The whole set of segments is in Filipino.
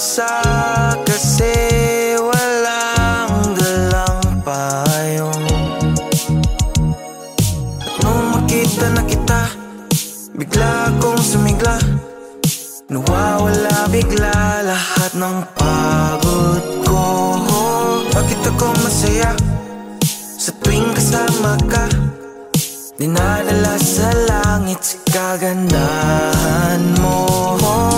mag-isa Kasi walang dalang payong At nung makita na kita Bigla akong sumigla. Nawawala bigla lahat ng pagod ko. Bakit ako masaya? Sa tuwing kasama ka Dinadala sa langit sa kagandahan mo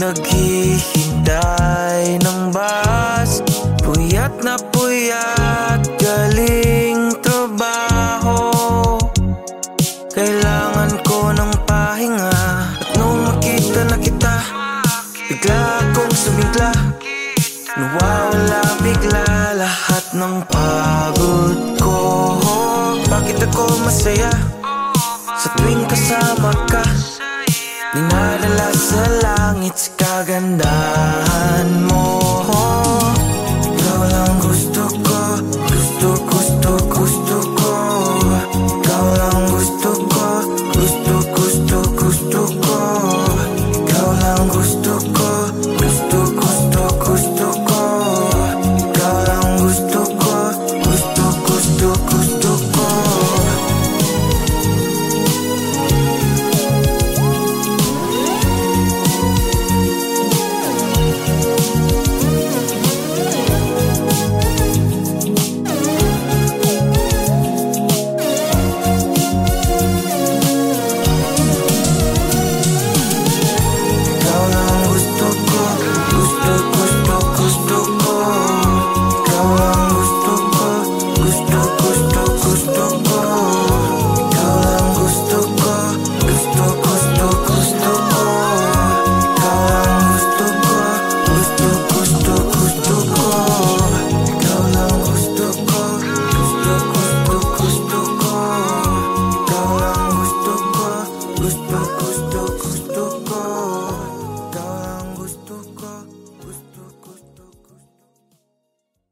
Naghihintay ng bus. Puyat na puyat galing trabaho. Kailangan ko ng pahinga. At nung makita na kita Bigla akong sumigla. Nawawala bigla lahat ng pagod ko. Bakit ako masaya? Sa tuwing kasama ka Dinadala sa langit kagandahan mo